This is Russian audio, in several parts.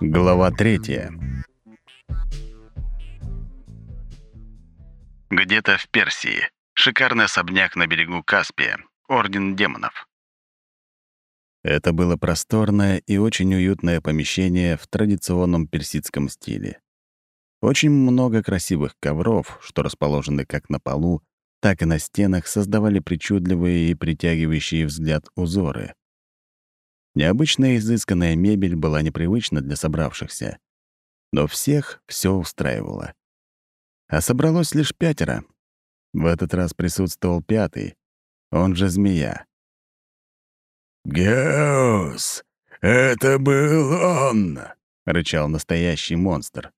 Глава третья. Где-то в Персии. Шикарный особняк на берегу Каспия. Орден демонов. Это было просторное и очень уютное помещение в традиционном персидском стиле. Очень много красивых ковров, что расположены как на полу, так и на стенах, создавали причудливые и притягивающие взгляд узоры. Необычная изысканная мебель была непривычна для собравшихся, но всех все устраивало. А собралось лишь пятеро. В этот раз присутствовал пятый, он же змея. «Геус, это был он!» — рычал настоящий монстр.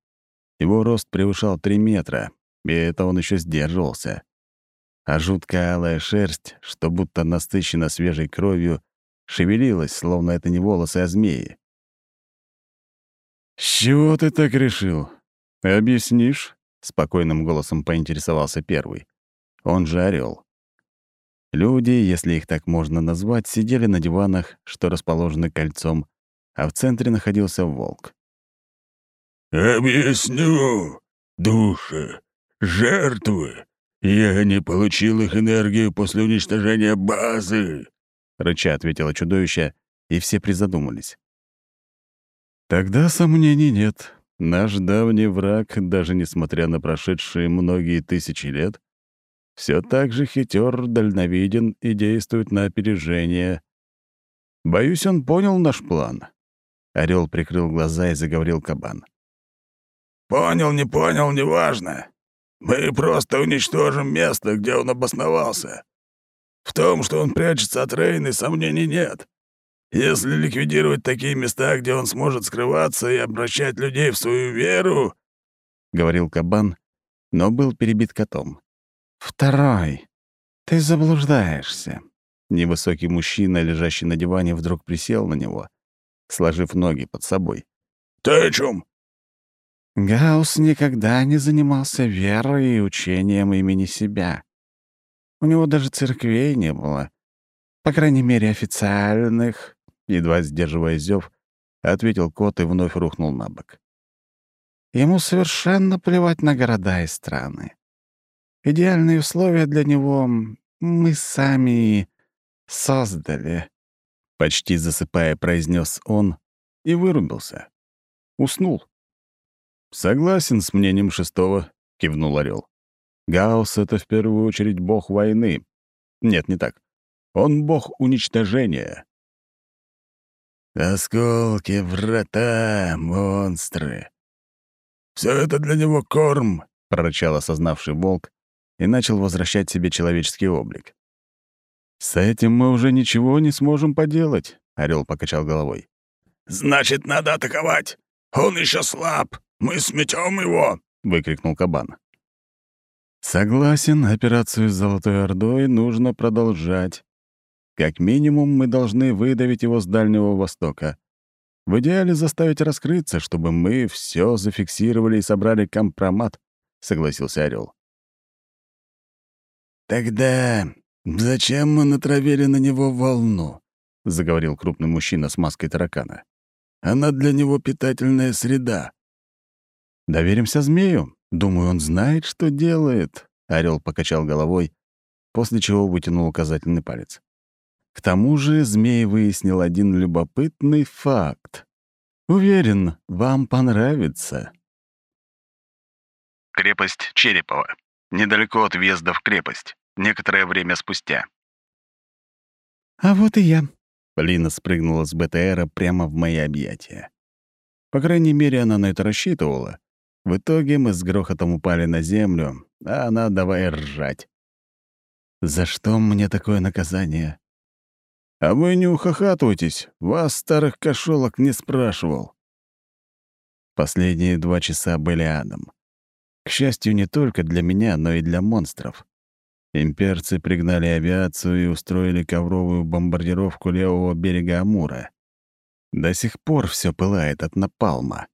Его рост превышал три метра, и это он еще сдерживался. А жуткая алая шерсть, что будто насыщена свежей кровью, шевелилась, словно это не волосы, а змеи. «С чего ты так решил? Объяснишь?» — спокойным голосом поинтересовался первый. Он же орел. Люди, если их так можно назвать, сидели на диванах, что расположены кольцом, а в центре находился волк. «Объясню, души, жертвы. Я не получил их энергию после уничтожения базы», — рыча ответило чудовище, и все призадумались. «Тогда сомнений нет. Наш давний враг, даже несмотря на прошедшие многие тысячи лет, все так же хитер, дальновиден и действует на опережение. Боюсь, он понял наш план». Орел прикрыл глаза и заговорил кабан. Понял, не понял, неважно. Мы просто уничтожим место, где он обосновался. В том, что он прячется от Рейны, сомнений нет. Если ликвидировать такие места, где он сможет скрываться и обращать людей в свою веру...» — говорил кабан, но был перебит котом. «Второй. Ты заблуждаешься». Невысокий мужчина, лежащий на диване, вдруг присел на него, сложив ноги под собой. «Ты о чем? Гаус никогда не занимался верой и учением имени себя. У него даже церквей не было. По крайней мере, официальных, едва сдерживая зев, ответил кот и вновь рухнул на бок. Ему совершенно плевать на города и страны. Идеальные условия для него мы сами создали. Почти засыпая, произнес он и вырубился. Уснул. «Согласен с мнением шестого», — кивнул Орел. «Гаусс — это в первую очередь бог войны. Нет, не так. Он бог уничтожения». «Осколки, врата, монстры. Все это для него корм», — прорычал осознавший волк и начал возвращать себе человеческий облик. «С этим мы уже ничего не сможем поделать», — Орел покачал головой. «Значит, надо атаковать. Он еще слаб», «Мы сметем его!» — выкрикнул кабан. «Согласен, операцию с Золотой Ордой нужно продолжать. Как минимум, мы должны выдавить его с Дальнего Востока. В идеале заставить раскрыться, чтобы мы все зафиксировали и собрали компромат», — согласился Орел. «Тогда зачем мы натравили на него волну?» — заговорил крупный мужчина с маской таракана. «Она для него питательная среда». Доверимся змею. Думаю, он знает, что делает. Орел покачал головой, после чего вытянул указательный палец. К тому же змей выяснил один любопытный факт. Уверен, вам понравится. Крепость Черепова. Недалеко от въезда в крепость. Некоторое время спустя. «А вот и я», — Полина спрыгнула с БТРа прямо в мои объятия. По крайней мере, она на это рассчитывала. В итоге мы с грохотом упали на землю, а она давай ржать. За что мне такое наказание? А вы не ухахатывайтесь, вас, старых кошелок, не спрашивал. Последние два часа были адом. К счастью, не только для меня, но и для монстров. Имперцы пригнали авиацию и устроили ковровую бомбардировку левого берега Амура. До сих пор все пылает от напалма.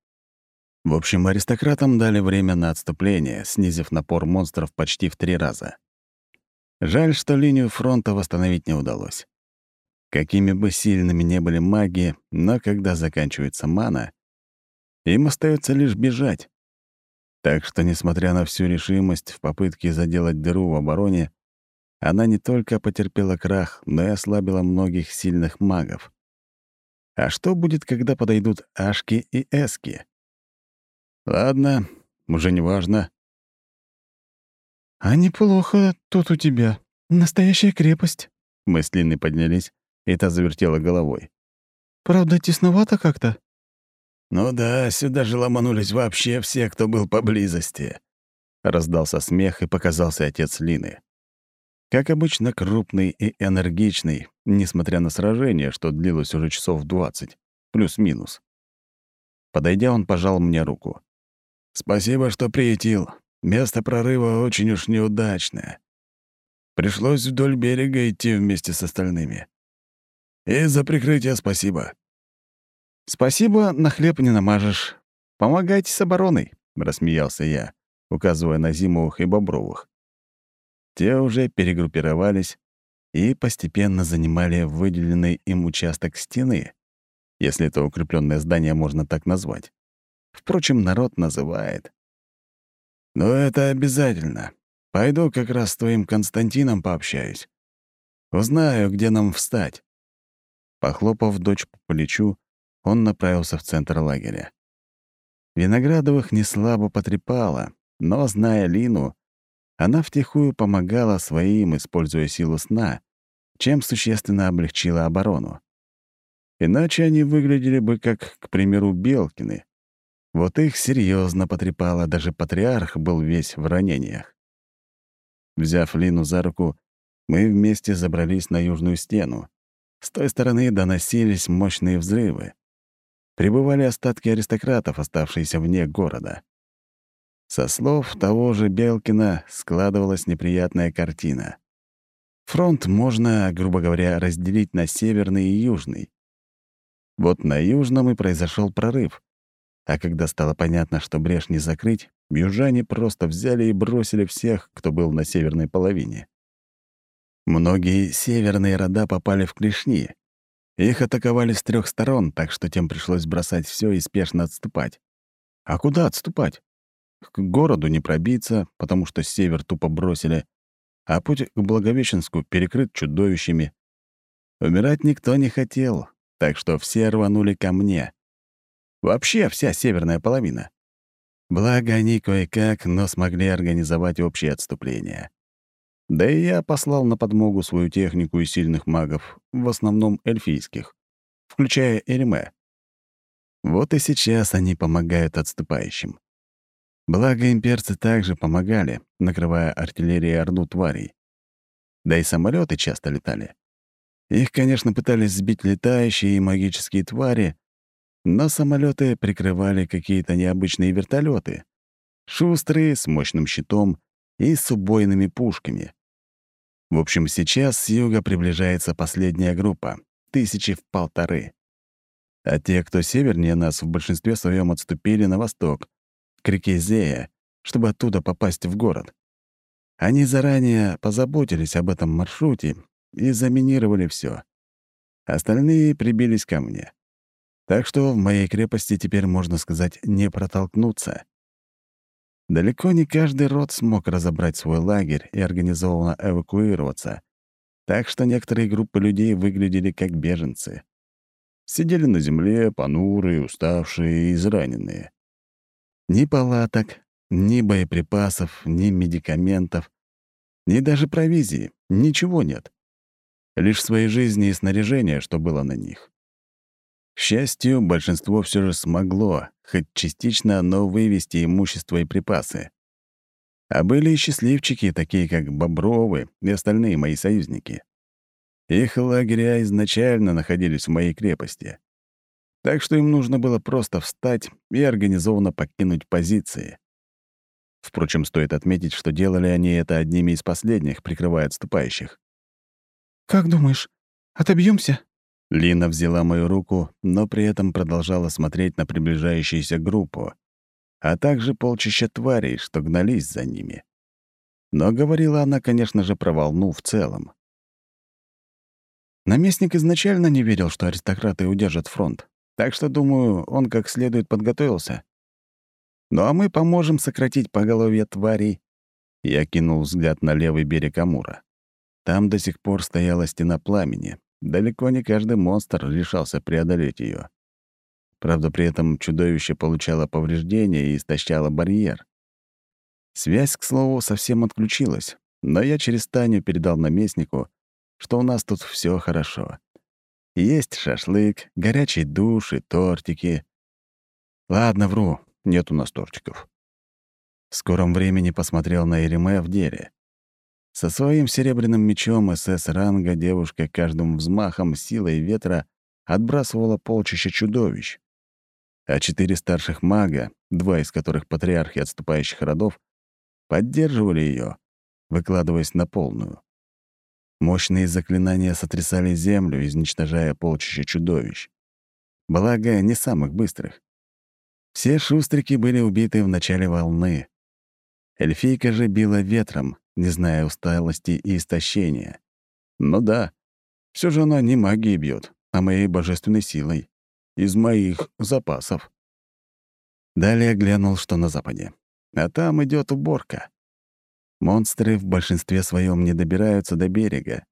В общем, аристократам дали время на отступление, снизив напор монстров почти в три раза. Жаль, что линию фронта восстановить не удалось. Какими бы сильными не были маги, но когда заканчивается мана, Им остается лишь бежать. Так что, несмотря на всю решимость в попытке заделать дыру в обороне, она не только потерпела крах, но и ослабила многих сильных магов. А что будет, когда подойдут Ашки и Эски? Ладно, уже не важно. «А неплохо тут у тебя. Настоящая крепость». Мы с Линой поднялись, и та завертела головой. «Правда, тесновато как-то?» «Ну да, сюда же ломанулись вообще все, кто был поблизости». Раздался смех, и показался отец Лины. Как обычно, крупный и энергичный, несмотря на сражение, что длилось уже часов двадцать, плюс-минус. Подойдя, он пожал мне руку. «Спасибо, что приютил. Место прорыва очень уж неудачное. Пришлось вдоль берега идти вместе с остальными. И за прикрытие спасибо. «Спасибо, на хлеб не намажешь. Помогайте с обороной», — рассмеялся я, указывая на Зимовых и Бобровых. Те уже перегруппировались и постепенно занимали выделенный им участок стены, если это укрепленное здание можно так назвать. Впрочем, народ называет. «Но это обязательно. Пойду как раз с твоим Константином пообщаюсь. Узнаю, где нам встать». Похлопав дочь по плечу, он направился в центр лагеря. Виноградовых не слабо потрепало, но, зная Лину, она втихую помогала своим, используя силу сна, чем существенно облегчила оборону. Иначе они выглядели бы как, к примеру, Белкины. Вот их серьезно потрепало, даже патриарх был весь в ранениях. Взяв Лину за руку, мы вместе забрались на южную стену. С той стороны доносились мощные взрывы прибывали остатки аристократов, оставшиеся вне города. Со слов того же Белкина складывалась неприятная картина. Фронт можно, грубо говоря, разделить на северный и южный. Вот на южном и произошел прорыв. А когда стало понятно, что брешь не закрыть, южане просто взяли и бросили всех, кто был на северной половине. Многие северные рода попали в клешни, их атаковали с трех сторон, так что тем пришлось бросать все и спешно отступать. А куда отступать? К городу не пробиться, потому что север тупо бросили, а путь к Благовещенску перекрыт чудовищами. Умирать никто не хотел, так что все рванули ко мне. Вообще вся северная половина. Благо они кое-как, но смогли организовать общее отступление. Да и я послал на подмогу свою технику и сильных магов, в основном эльфийских, включая Эриме. Вот и сейчас они помогают отступающим. Благо, имперцы также помогали, накрывая артиллерией орду тварей. Да и самолеты часто летали. Их, конечно, пытались сбить летающие и магические твари, но самолеты прикрывали какие-то необычные вертолеты, шустрые, с мощным щитом и с убойными пушками. В общем, сейчас с юга приближается последняя группа, тысячи в полторы. А те, кто севернее нас, в большинстве своем отступили на восток, к реке Зея, чтобы оттуда попасть в город. Они заранее позаботились об этом маршруте и заминировали все. Остальные прибились ко мне. Так что в моей крепости теперь, можно сказать, не протолкнуться. Далеко не каждый род смог разобрать свой лагерь и организованно эвакуироваться, так что некоторые группы людей выглядели как беженцы. Сидели на земле, понурые, уставшие и израненные. Ни палаток, ни боеприпасов, ни медикаментов, ни даже провизии, ничего нет. Лишь своей жизни и снаряжение, что было на них. К счастью, большинство все же смогло, хоть частично, но вывести имущество и припасы. А были и счастливчики, такие как Бобровы и остальные мои союзники. Их лагеря изначально находились в моей крепости. Так что им нужно было просто встать и организованно покинуть позиции. Впрочем, стоит отметить, что делали они это одними из последних, прикрывая отступающих. «Как думаешь, отобьемся? Лина взяла мою руку, но при этом продолжала смотреть на приближающуюся группу, а также полчища тварей, что гнались за ними. Но говорила она, конечно же, про волну в целом. Наместник изначально не верил, что аристократы удержат фронт. Так что, думаю, он как следует подготовился. Ну а мы поможем сократить поголовье тварей. Я кинул взгляд на левый берег Амура. Там до сих пор стояла стена пламени. Далеко не каждый монстр решался преодолеть ее. Правда, при этом чудовище получало повреждения и истощало барьер. Связь, к слову, совсем отключилась, но я через Таню передал наместнику, что у нас тут все хорошо. Есть шашлык, горячий душ и тортики. Ладно, вру, нет у нас тортиков. В скором времени посмотрел на Ереме в деле. Со своим серебряным мечом СС-ранга девушка каждым взмахом силой ветра отбрасывала полчища чудовищ. А четыре старших мага, два из которых патриархи отступающих родов, поддерживали ее, выкладываясь на полную. Мощные заклинания сотрясали землю, изничтожая полчища чудовищ. Благо, не самых быстрых. Все шустрики были убиты в начале волны. Эльфийка же била ветром, не зная усталости и истощения. Ну да, все же она не магией бьет, а моей божественной силой. Из моих запасов. Далее глянул, что на западе. А там идет уборка. Монстры в большинстве своем не добираются до берега.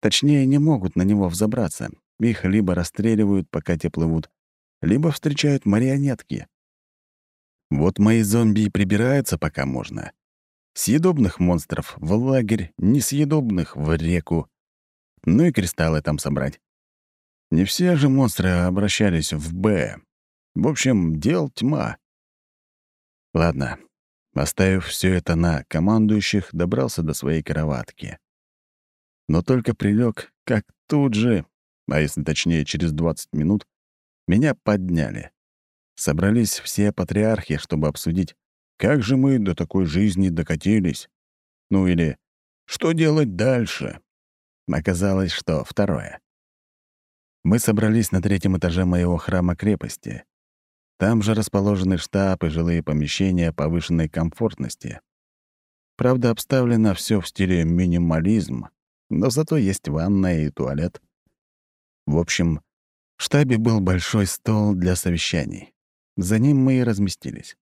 Точнее, не могут на него взобраться. Их либо расстреливают, пока те плывут, либо встречают марионетки. Вот мои зомби и прибираются, пока можно. Съедобных монстров в лагерь, несъедобных — в реку. Ну и кристаллы там собрать. Не все же монстры обращались в «Б». В общем, дел тьма. Ладно, Оставив все это на командующих, добрался до своей кроватки. Но только прилег, как тут же, а если точнее через 20 минут, меня подняли. Собрались все патриархи, чтобы обсудить, как же мы до такой жизни докатились. Ну или что делать дальше. Оказалось, что второе. Мы собрались на третьем этаже моего храма-крепости. Там же расположены штаб и жилые помещения повышенной комфортности. Правда, обставлено все в стиле минимализм, но зато есть ванная и туалет. В общем, в штабе был большой стол для совещаний. За ним мы и разместились.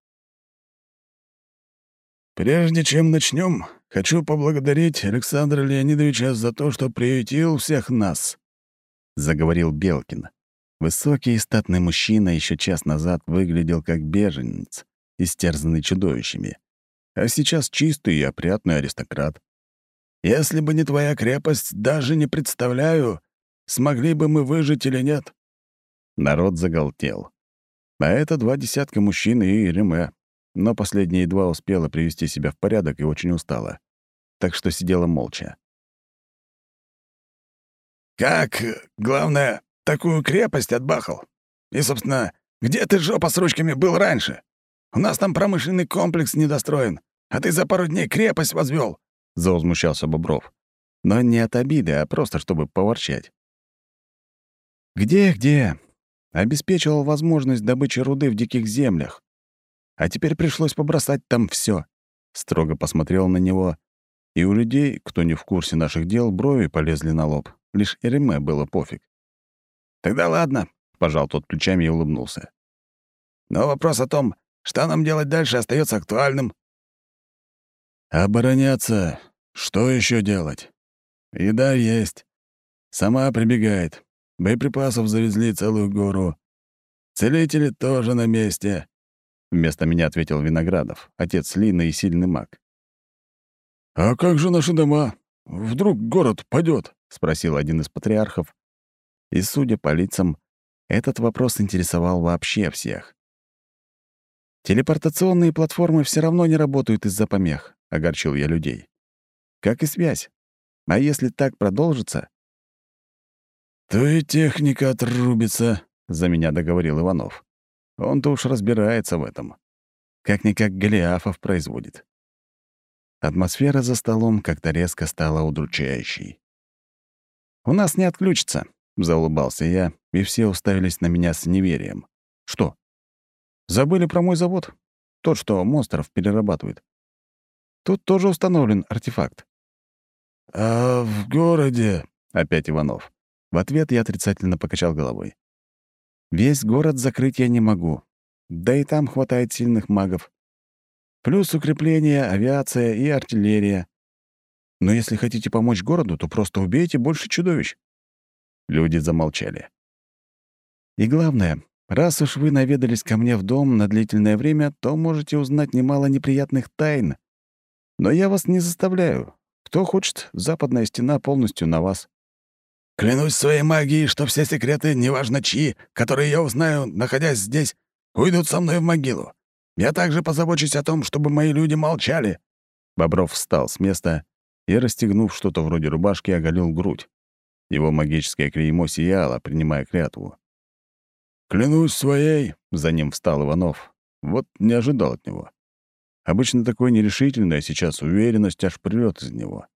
«Прежде чем начнем, хочу поблагодарить Александра Леонидовича за то, что приютил всех нас», — заговорил Белкин. Высокий и статный мужчина еще час назад выглядел как беженец, истерзанный чудовищами. А сейчас чистый и опрятный аристократ. «Если бы не твоя крепость, даже не представляю, смогли бы мы выжить или нет». Народ заголтел. А это два десятка мужчин и Реме. Но последняя едва успела привести себя в порядок и очень устала. Так что сидела молча. «Как, главное, такую крепость отбахал. И, собственно, где ты, жопа с ручками, был раньше? У нас там промышленный комплекс недостроен, а ты за пару дней крепость возвел. Заузмущался Бобров. Но не от обиды, а просто чтобы поворчать. «Где-где?» Обеспечивал возможность добычи руды в диких землях. А теперь пришлось побросать там все. Строго посмотрел на него, и у людей, кто не в курсе наших дел, брови полезли на лоб. Лишь Эреме было пофиг. «Тогда ладно», — пожал тот плечами и улыбнулся. «Но вопрос о том, что нам делать дальше, остается актуальным». «Обороняться. Что еще делать? Еда есть. Сама прибегает. Боеприпасов завезли целую гору. Целители тоже на месте», — вместо меня ответил Виноградов, отец Лины и сильный маг. «А как же наши дома? Вдруг город падет? спросил один из патриархов, и, судя по лицам, этот вопрос интересовал вообще всех. «Телепортационные платформы все равно не работают из-за помех», — огорчил я людей. «Как и связь. А если так продолжится...» «То и техника отрубится», — за меня договорил Иванов. Он-то уж разбирается в этом. Как-никак Голиафов производит. Атмосфера за столом как-то резко стала удручающей. «У нас не отключится», — заулыбался я, и все уставились на меня с неверием. «Что? Забыли про мой завод? Тот, что монстров перерабатывает. Тут тоже установлен артефакт». «А в городе?» — опять Иванов. В ответ я отрицательно покачал головой. Весь город закрыть я не могу. Да и там хватает сильных магов. Плюс укрепления, авиация и артиллерия. Но если хотите помочь городу, то просто убейте больше чудовищ». Люди замолчали. «И главное, раз уж вы наведались ко мне в дом на длительное время, то можете узнать немало неприятных тайн. Но я вас не заставляю. Кто хочет, западная стена полностью на вас». «Клянусь своей магией, что все секреты, неважно чьи, которые я узнаю, находясь здесь, уйдут со мной в могилу. Я также позабочусь о том, чтобы мои люди молчали». Бобров встал с места и, расстегнув что-то вроде рубашки, оголил грудь. Его магическое клеймо сияло, принимая клятву. «Клянусь своей!» — за ним встал Иванов. Вот не ожидал от него. Обычно такой нерешительный, а сейчас уверенность аж прилет из него.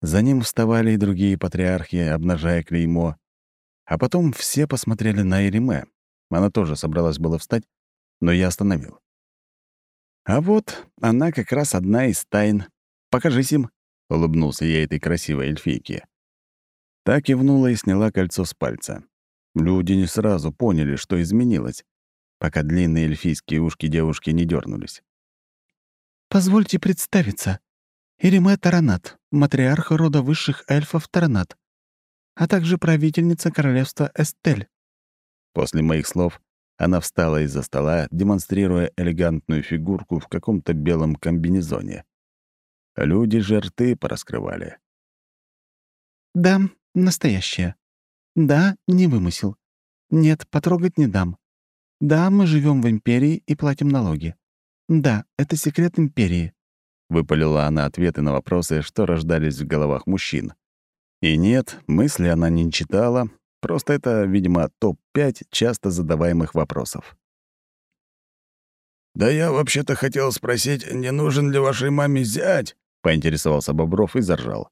За ним вставали и другие патриархи, обнажая клеймо. А потом все посмотрели на Эриме. Она тоже собралась было встать, но я остановил. «А вот она как раз одна из тайн. Покажись им», — улыбнулся я этой красивой эльфийке. Так кивнула и сняла кольцо с пальца. Люди не сразу поняли, что изменилось, пока длинные эльфийские ушки девушки не дернулись. «Позвольте представиться. Ириме Таранат, матриарх рода высших эльфов Таранат, а также правительница королевства Эстель». После моих слов она встала из-за стола, демонстрируя элегантную фигурку в каком-то белом комбинезоне. Люди же рты пораскрывали. «Да, настоящая. Да, не вымысел. Нет, потрогать не дам. Да, мы живем в империи и платим налоги. Да, это секрет империи». Выпалила она ответы на вопросы, что рождались в головах мужчин. И нет, мысли она не читала, Просто это, видимо, топ-5 часто задаваемых вопросов. «Да я вообще-то хотел спросить, не нужен ли вашей маме зять?» — поинтересовался Бобров и заржал.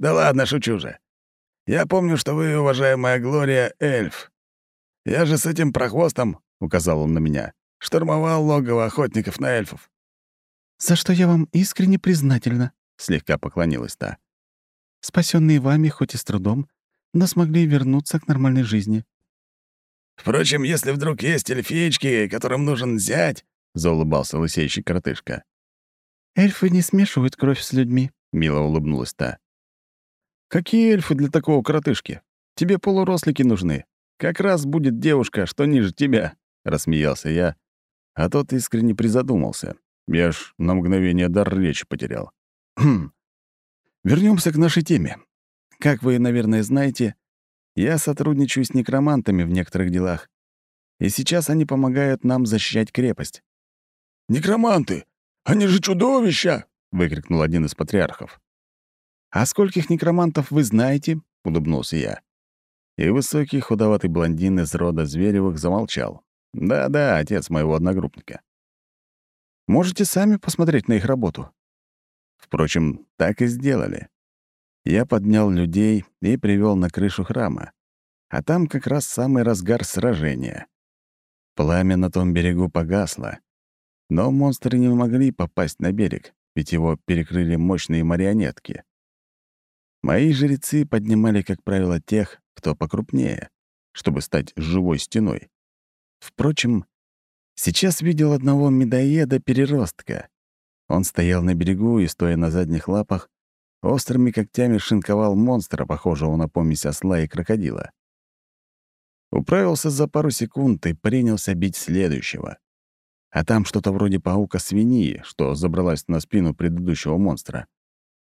«Да ладно, шучу же. Я помню, что вы, уважаемая Глория, эльф. Я же с этим прохвостом, — указал он на меня, — штурмовал логово охотников на эльфов». «За что я вам искренне признательна», — слегка поклонилась та. «Спасенные вами, хоть и с трудом, но смогли вернуться к нормальной жизни. «Впрочем, если вдруг есть эльфеечки, которым нужен зять», — заулыбался лысеющий коротышка. «Эльфы не смешивают кровь с людьми», — мило улыбнулась та. «Какие эльфы для такого коротышки? Тебе полурослики нужны. Как раз будет девушка, что ниже тебя», — рассмеялся я, а тот искренне призадумался. Я ж на мгновение дар речи потерял. Хм. Вернемся к нашей теме. Как вы, наверное, знаете, я сотрудничаю с некромантами в некоторых делах. И сейчас они помогают нам защищать крепость. «Некроманты! Они же чудовища!» — выкрикнул один из патриархов. «А скольких некромантов вы знаете?» — улыбнулся я. И высокий худоватый блондин из рода Зверевых замолчал. Да-да, отец моего одногруппника. Можете сами посмотреть на их работу. Впрочем, так и сделали. Я поднял людей и привел на крышу храма. А там как раз самый разгар сражения. Пламя на том берегу погасло. Но монстры не могли попасть на берег, ведь его перекрыли мощные марионетки. Мои жрецы поднимали, как правило, тех, кто покрупнее, чтобы стать живой стеной. Впрочем, сейчас видел одного медоеда-переростка. Он стоял на берегу и, стоя на задних лапах, Острыми когтями шинковал монстра, похожего на помесь осла и крокодила. Управился за пару секунд и принялся бить следующего. А там что-то вроде паука-свиньи, что забралась на спину предыдущего монстра.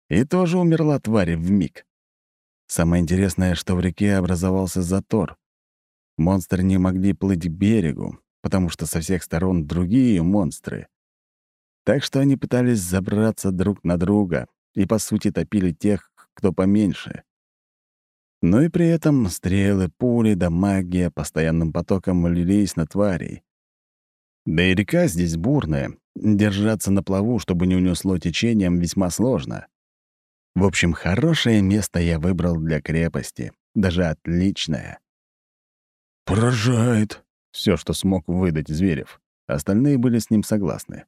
И тоже умерла тварь в миг. Самое интересное, что в реке образовался затор. Монстры не могли плыть к берегу, потому что со всех сторон другие монстры. Так что они пытались забраться друг на друга, и, по сути, топили тех, кто поменьше. Но и при этом стрелы, пули да магия постоянным потоком лились на тварей. Да и река здесь бурная, держаться на плаву, чтобы не унесло течением, весьма сложно. В общем, хорошее место я выбрал для крепости, даже отличное. «Поражает!» — все, что смог выдать Зверев. Остальные были с ним согласны.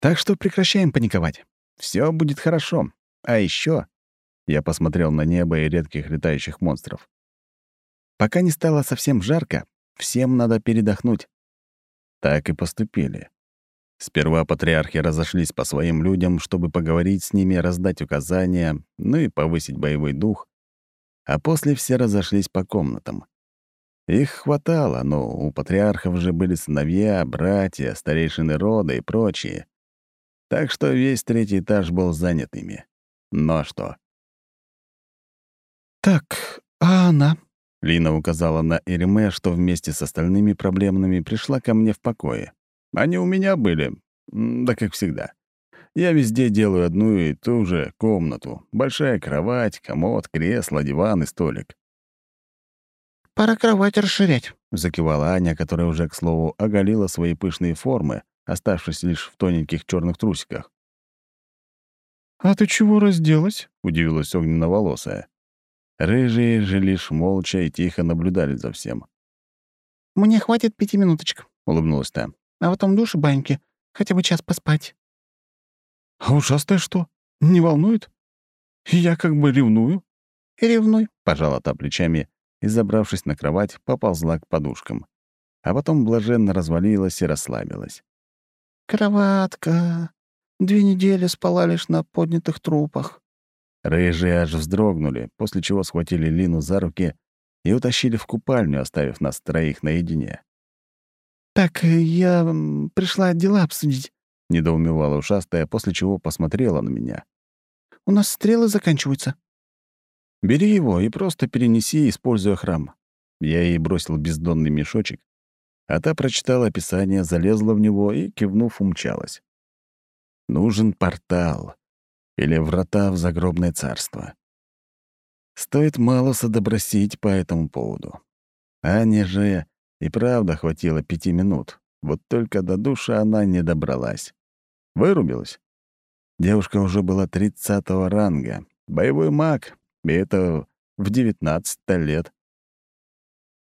«Так что прекращаем паниковать. Все будет хорошо. А еще я посмотрел на небо и редких летающих монстров. Пока не стало совсем жарко, всем надо передохнуть. Так и поступили. Сперва патриархи разошлись по своим людям, чтобы поговорить с ними, раздать указания, ну и повысить боевой дух, а после все разошлись по комнатам. Их хватало, но у патриархов же были сыновья, братья, старейшины рода и прочие. Так что весь третий этаж был занят ими. Но что? «Так, а она?» Лина указала на Эриме, что вместе с остальными проблемными пришла ко мне в покое. Они у меня были, да как всегда. Я везде делаю одну и ту же комнату. Большая кровать, комод, кресло, диван и столик. «Пора кровать расширять», — закивала Аня, которая уже, к слову, оголила свои пышные формы, оставшись лишь в тоненьких черных трусиках. «А ты чего разделась?» — удивилась огненноволосая. Рыжие же лишь молча и тихо наблюдали за всем. «Мне хватит пяти минуточек», — улыбнулась та. «А в этом душе баньки хотя бы час поспать». «А ужасное что? Не волнует? Я как бы ревную». «Ревнуй», — пожала та плечами и, забравшись на кровать, поползла к подушкам. А потом блаженно развалилась и расслабилась. «Кроватка. Две недели спала лишь на поднятых трупах». Рыжие аж вздрогнули, после чего схватили Лину за руки и утащили в купальню, оставив нас троих наедине. «Так, я пришла дела обсудить», — недоумевала ушастая, после чего посмотрела на меня. «У нас стрелы заканчиваются». «Бери его и просто перенеси, используя храм». Я ей бросил бездонный мешочек, а та прочитала описание, залезла в него и, кивнув, умчалась. «Нужен портал или врата в загробное царство. Стоит Малоса добросить по этому поводу. Ане же и правда хватило пяти минут. Вот только до душа она не добралась. Вырубилась. Девушка уже была тридцатого ранга, боевой маг, и это в 19 лет.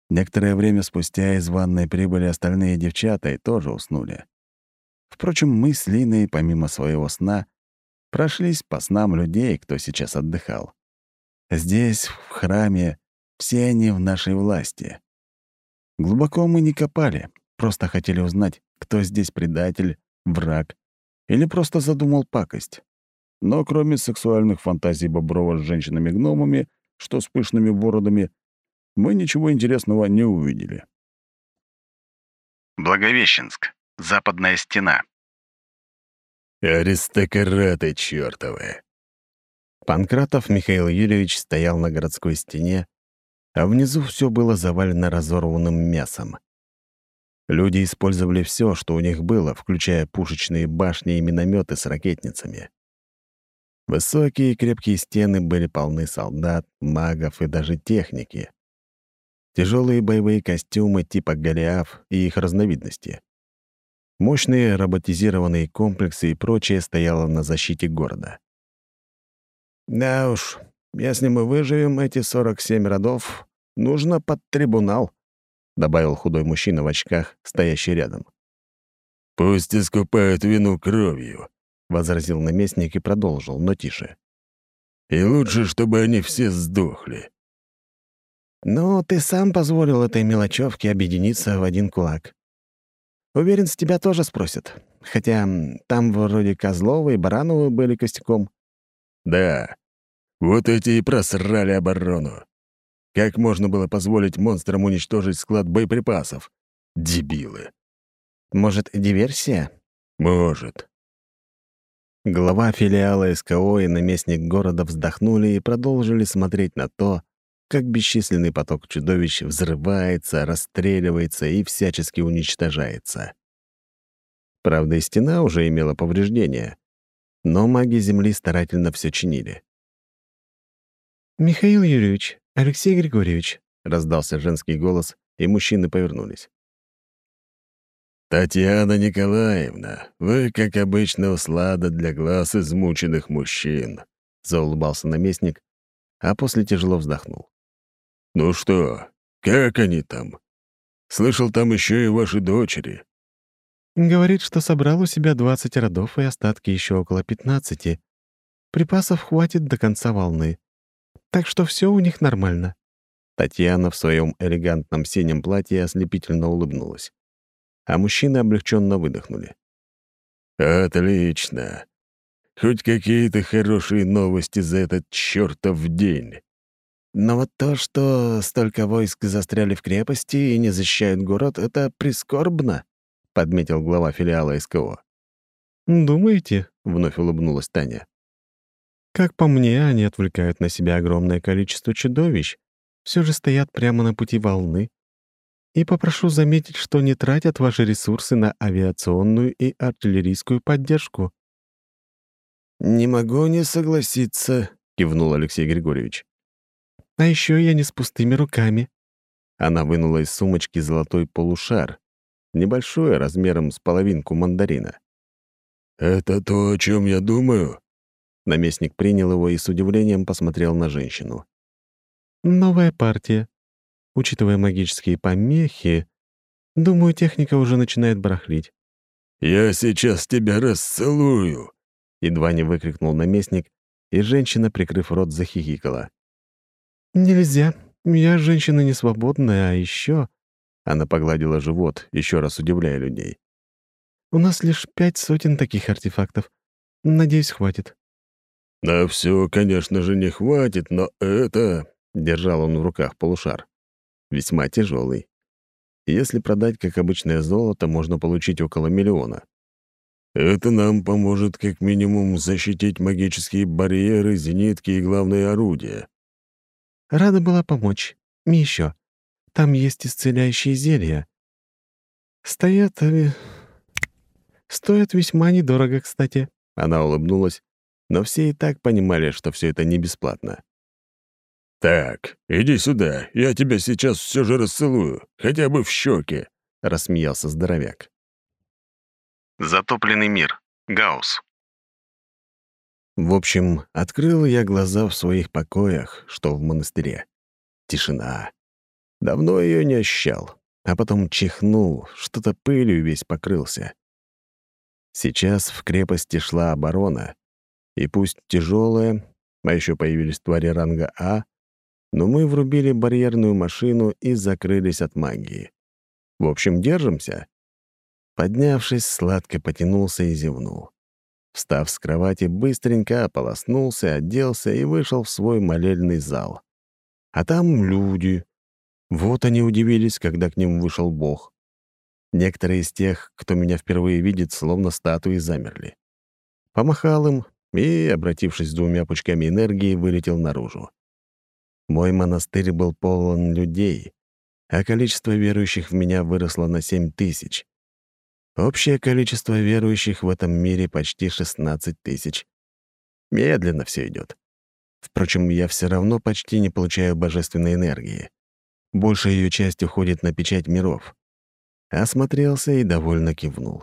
Некоторое время спустя из ванной прибыли остальные девчата и тоже уснули. Впрочем, мы с Линой, помимо своего сна, прошлись по снам людей, кто сейчас отдыхал. Здесь, в храме, все они в нашей власти. Глубоко мы не копали, просто хотели узнать, кто здесь предатель, враг или просто задумал пакость. Но кроме сексуальных фантазий Боброва с женщинами-гномами, что с пышными бородами, мы ничего интересного не увидели. Благовещенск. Западная стена. Аристократы чёртовы. Панкратов Михаил Юрьевич стоял на городской стене, а внизу все было завалено разорванным мясом. Люди использовали все, что у них было, включая пушечные башни и минометы с ракетницами. Высокие и крепкие стены были полны солдат, магов и даже техники. Тяжелые боевые костюмы типа Голиаф и их разновидности. Мощные роботизированные комплексы и прочее стояло на защите города. «Да уж, если мы выживем эти 47 родов, нужно под трибунал», — добавил худой мужчина в очках, стоящий рядом. «Пусть искупают вину кровью», — возразил наместник и продолжил, но тише. «И лучше, чтобы они все сдохли». «Ну, ты сам позволил этой мелочевке объединиться в один кулак. Уверен, с тебя тоже спросят. Хотя там вроде Козлова и Баранова были костяком». «Да, вот эти и просрали оборону. Как можно было позволить монстрам уничтожить склад боеприпасов? Дебилы». «Может, диверсия?» «Может». Глава филиала СКО и наместник города вздохнули и продолжили смотреть на то, как бесчисленный поток чудовищ взрывается, расстреливается и всячески уничтожается. Правда, и стена уже имела повреждения, но маги Земли старательно все чинили. «Михаил Юрьевич, Алексей Григорьевич», — раздался женский голос, и мужчины повернулись. «Татьяна Николаевна, вы, как обычно, услада для глаз измученных мужчин», — заулыбался наместник, а после тяжело вздохнул. «Ну что, как они там? Слышал, там еще и ваши дочери». Говорит, что собрал у себя 20 родов и остатки еще около 15. Припасов хватит до конца волны. Так что все у них нормально. Татьяна в своем элегантном синем платье ослепительно улыбнулась. А мужчины облегченно выдохнули. «Отлично. Хоть какие-то хорошие новости за этот чертов день». Но вот то, что столько войск застряли в крепости и не защищают город, это прискорбно, подметил глава филиала СКО. Думаете? вновь улыбнулась Таня. Как по мне, они отвлекают на себя огромное количество чудовищ, все же стоят прямо на пути волны. И попрошу заметить, что не тратят ваши ресурсы на авиационную и артиллерийскую поддержку. «Не могу не согласиться», — кивнул Алексей Григорьевич. А еще я не с пустыми руками». Она вынула из сумочки золотой полушар, небольшой, размером с половинку мандарина. «Это то, о чем я думаю?» Наместник принял его и с удивлением посмотрел на женщину. «Новая партия. Учитывая магические помехи, думаю, техника уже начинает барахлить». «Я сейчас тебя расцелую!» Едва не выкрикнул наместник, и женщина, прикрыв рот, захихикала. «Нельзя. Я женщина не свободная, а еще...» Она погладила живот, еще раз удивляя людей. «У нас лишь пять сотен таких артефактов. Надеюсь, хватит». «На все, конечно же, не хватит, но это...» — держал он в руках полушар. «Весьма тяжелый. Если продать, как обычное золото, можно получить около миллиона. Это нам поможет как минимум защитить магические барьеры, зенитки и главные орудия. Рада была помочь. И еще. Там есть исцеляющие зелья. Стоят... Стоят весьма недорого, кстати». Она улыбнулась, но все и так понимали, что все это не бесплатно. «Так, иди сюда, я тебя сейчас все же расцелую, хотя бы в щеки», — рассмеялся здоровяк. Затопленный мир. Гаусс. В общем, открыл я глаза в своих покоях, что в монастыре. Тишина. Давно ее не ощущал, а потом чихнул, что-то пылью весь покрылся. Сейчас в крепости шла оборона, и пусть тяжелая, а еще появились твари ранга А, но мы врубили барьерную машину и закрылись от магии. В общем, держимся. Поднявшись, сладко потянулся и зевнул. Встав с кровати, быстренько ополоснулся, оделся и вышел в свой молельный зал. А там люди. Вот они удивились, когда к ним вышел Бог. Некоторые из тех, кто меня впервые видит, словно статуи замерли. Помахал им и, обратившись двумя пучками энергии, вылетел наружу. Мой монастырь был полон людей, а количество верующих в меня выросло на семь тысяч. Общее количество верующих в этом мире почти 16 тысяч. Медленно все идет. Впрочем, я все равно почти не получаю божественной энергии. Большая ее часть уходит на печать миров. Осмотрелся и довольно кивнул.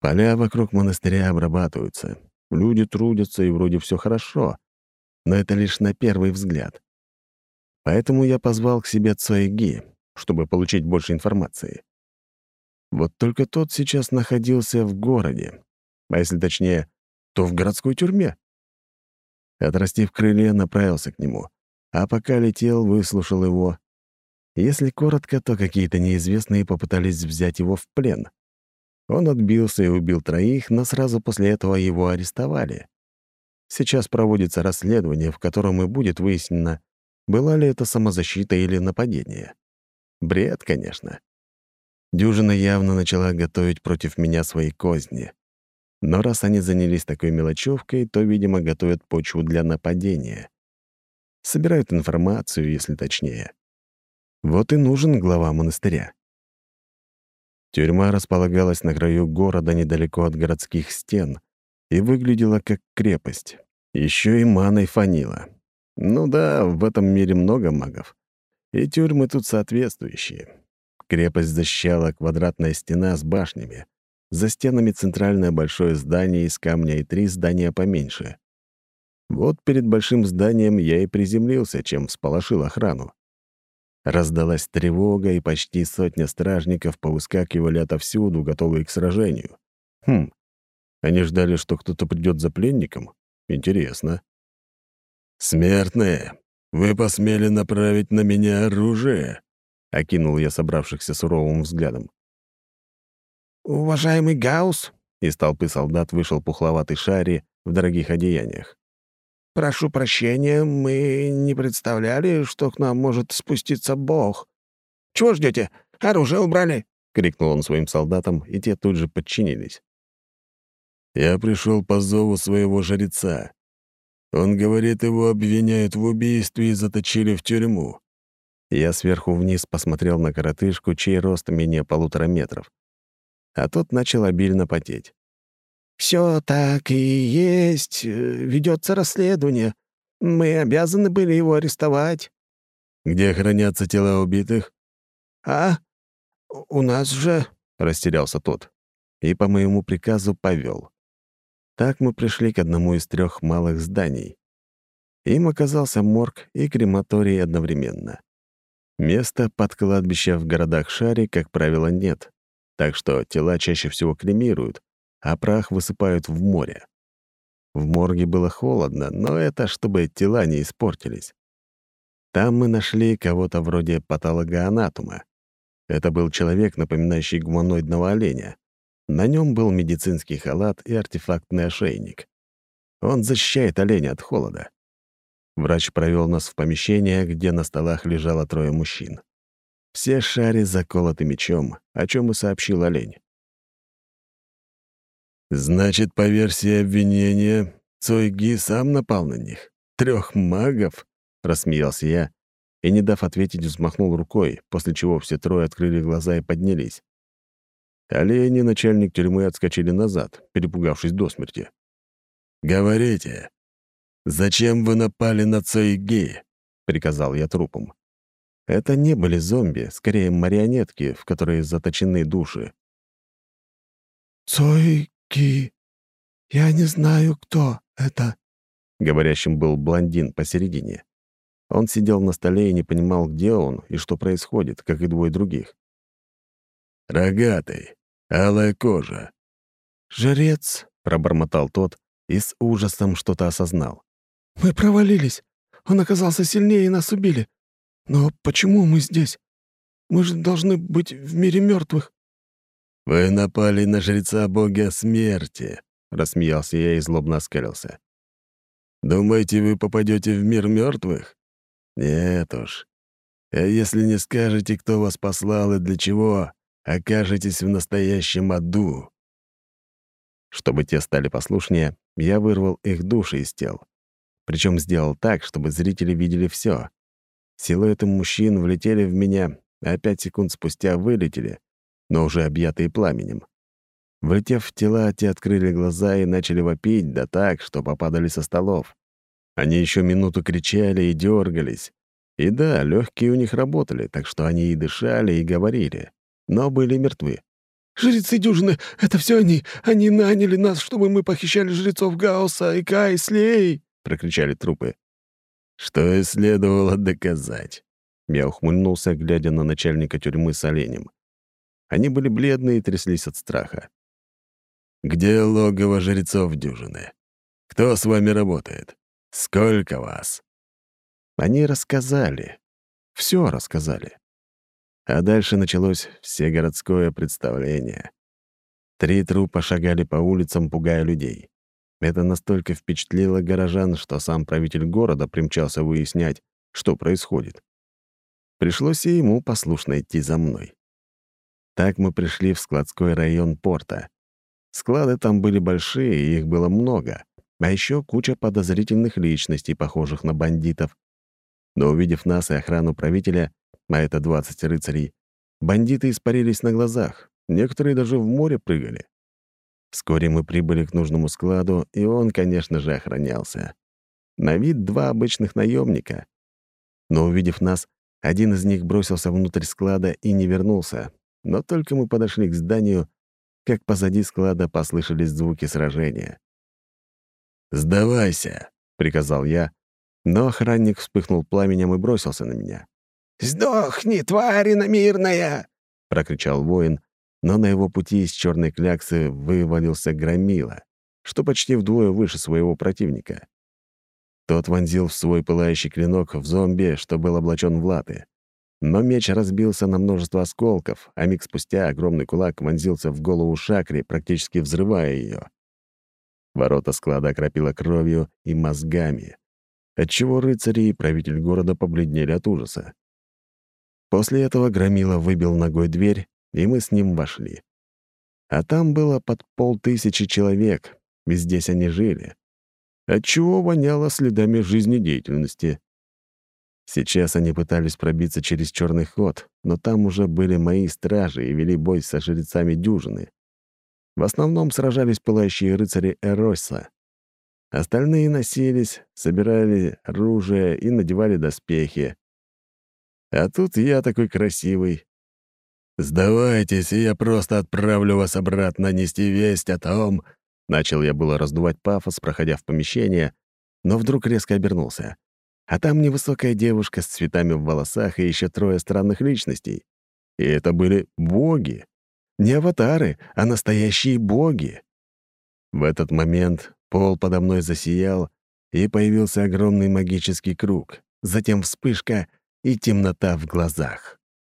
Поля вокруг монастыря обрабатываются. Люди трудятся, и вроде все хорошо. Но это лишь на первый взгляд. Поэтому я позвал к себе Цоэги, чтобы получить больше информации. Вот только тот сейчас находился в городе, а если точнее, то в городской тюрьме. Отрастив крылья, направился к нему, а пока летел, выслушал его. Если коротко, то какие-то неизвестные попытались взять его в плен. Он отбился и убил троих, но сразу после этого его арестовали. Сейчас проводится расследование, в котором и будет выяснено, была ли это самозащита или нападение. Бред, конечно. Дюжина явно начала готовить против меня свои козни. Но раз они занялись такой мелочевкой, то, видимо, готовят почву для нападения. Собирают информацию, если точнее. Вот и нужен глава монастыря. Тюрьма располагалась на краю города недалеко от городских стен и выглядела как крепость. Еще и маной фанила. Ну да, в этом мире много магов. И тюрьмы тут соответствующие. Крепость защищала квадратная стена с башнями. За стенами центральное большое здание из камня и три здания поменьше. Вот перед большим зданием я и приземлился, чем всполошил охрану. Раздалась тревога, и почти сотня стражников повыскакивали отовсюду, готовые к сражению. Хм, они ждали, что кто-то придет за пленником? Интересно. «Смертные, вы посмели направить на меня оружие?» — окинул я собравшихся суровым взглядом. «Уважаемый Гаус», — из толпы солдат вышел пухловатый Шари в дорогих одеяниях. «Прошу прощения, мы не представляли, что к нам может спуститься Бог. Чего ждете? Оружие убрали!» — крикнул он своим солдатам, и те тут же подчинились. «Я пришел по зову своего жреца. Он говорит, его обвиняют в убийстве и заточили в тюрьму». Я сверху вниз посмотрел на коротышку, чей рост менее полутора метров. А тот начал обильно потеть. Все так и есть. Ведется расследование. Мы обязаны были его арестовать». «Где хранятся тела убитых?» «А? У нас же...» — растерялся тот. И по моему приказу повел. Так мы пришли к одному из трех малых зданий. Им оказался морг и крематорий одновременно. Места под кладбище в городах Шари, как правило, нет, так что тела чаще всего кремируют, а прах высыпают в море. В морге было холодно, но это чтобы тела не испортились. Там мы нашли кого-то вроде патологоанатома. Это был человек, напоминающий гуманоидного оленя. На нем был медицинский халат и артефактный ошейник. Он защищает оленя от холода. Врач провел нас в помещение, где на столах лежало трое мужчин. Все шари заколоты мечом, о чем и сообщил олень. «Значит, по версии обвинения, Цойги сам напал на них? Трех магов?» — рассмеялся я и, не дав ответить, взмахнул рукой, после чего все трое открыли глаза и поднялись. Олень и начальник тюрьмы отскочили назад, перепугавшись до смерти. «Говорите, зачем вы напали на Цойги?» — приказал я трупам. Это не были зомби, скорее марионетки, в которые заточены души. «Цойги», Ки, я не знаю, кто это». Говорящим был блондин посередине. Он сидел на столе и не понимал, где он и что происходит, как и двое других. «Рогатый, алая кожа». «Жрец», — пробормотал тот и с ужасом что-то осознал. «Мы провалились. Он оказался сильнее и нас убили. Но почему мы здесь? Мы же должны быть в мире мертвых. «Вы напали на жреца бога смерти», — рассмеялся я и злобно оскалился. «Думаете, вы попадете в мир мертвых? Нет уж. А если не скажете, кто вас послал и для чего, окажетесь в настоящем аду». Чтобы те стали послушнее, я вырвал их души из тел. Причем сделал так, чтобы зрители видели все. Силуэты мужчин влетели в меня, а пять секунд спустя вылетели — но уже объятые пламенем. Влетев в тела, те открыли глаза и начали вопить, да так, что попадали со столов. Они еще минуту кричали и дергались. И да, легкие у них работали, так что они и дышали, и говорили, но были мертвы. «Жрецы дюжины — это все они! Они наняли нас, чтобы мы похищали жрецов Гаоса и Кай Слей!» — прокричали трупы. Что и следовало доказать. Я ухмыльнулся, глядя на начальника тюрьмы с оленем. Они были бледные и тряслись от страха. «Где логово жрецов дюжины? Кто с вами работает? Сколько вас?» Они рассказали. Все рассказали. А дальше началось всегородское представление. Три трупа шагали по улицам, пугая людей. Это настолько впечатлило горожан, что сам правитель города примчался выяснять, что происходит. Пришлось и ему послушно идти за мной. Так мы пришли в складской район порта. Склады там были большие, и их было много, а еще куча подозрительных личностей, похожих на бандитов. Но увидев нас и охрану правителя, а это 20 рыцарей, бандиты испарились на глазах, некоторые даже в море прыгали. Вскоре мы прибыли к нужному складу, и он, конечно же, охранялся. На вид два обычных наемника. Но, увидев нас, один из них бросился внутрь склада и не вернулся, но только мы подошли к зданию, как позади склада послышались звуки сражения. «Сдавайся!» — приказал я, но охранник вспыхнул пламенем и бросился на меня. «Сдохни, тварь иномирная!» — прокричал воин, но на его пути из черной кляксы вывалился громила, что почти вдвое выше своего противника. Тот вонзил в свой пылающий клинок в зомби, что был облачен в латы. Но меч разбился на множество осколков, а миг спустя огромный кулак вонзился в голову Шакри, практически взрывая ее. Ворота склада окропило кровью и мозгами, отчего рыцари и правитель города побледнели от ужаса. После этого Громила выбил ногой дверь, и мы с ним вошли. А там было под полтысячи человек, и здесь они жили. Отчего воняло следами жизнедеятельности. Сейчас они пытались пробиться через черный ход, но там уже были мои стражи и вели бой со жрецами дюжины. В основном сражались пылающие рыцари Эроса. Остальные носились, собирали оружие и надевали доспехи. А тут я такой красивый. «Сдавайтесь, и я просто отправлю вас обратно нести весть о том...» Начал я было раздувать пафос, проходя в помещение, но вдруг резко обернулся. А там невысокая девушка с цветами в волосах и еще трое странных личностей. И это были боги. Не аватары, а настоящие боги. В этот момент пол подо мной засиял, и появился огромный магический круг, затем вспышка — и темнота в глазах.